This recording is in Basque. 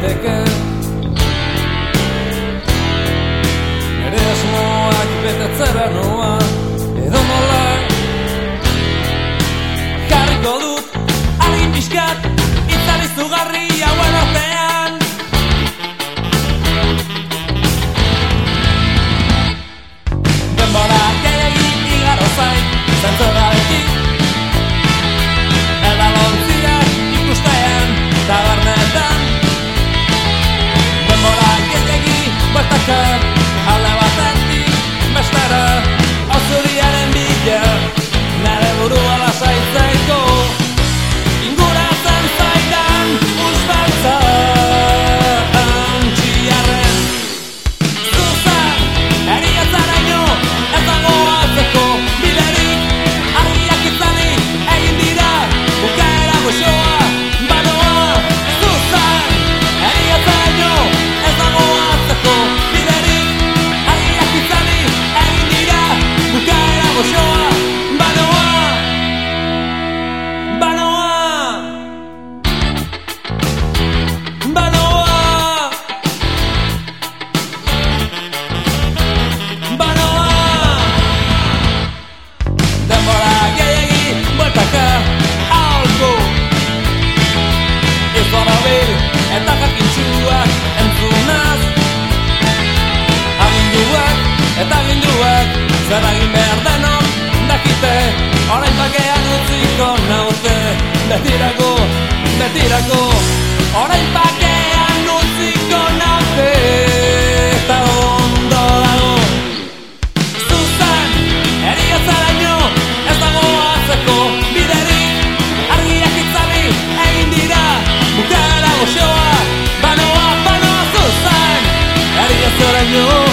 daiteke か zer egin behar denok dakite Horain pakean utziko nauze Betirako, betirako Horain pakean utziko nauze Eta ondo dago. Zuzan, eriotzara nio Ez dago atzeko bideri Argiak itzami egin dira Bukara goxoa Banoa, banoa Zuzan, eriotzara nio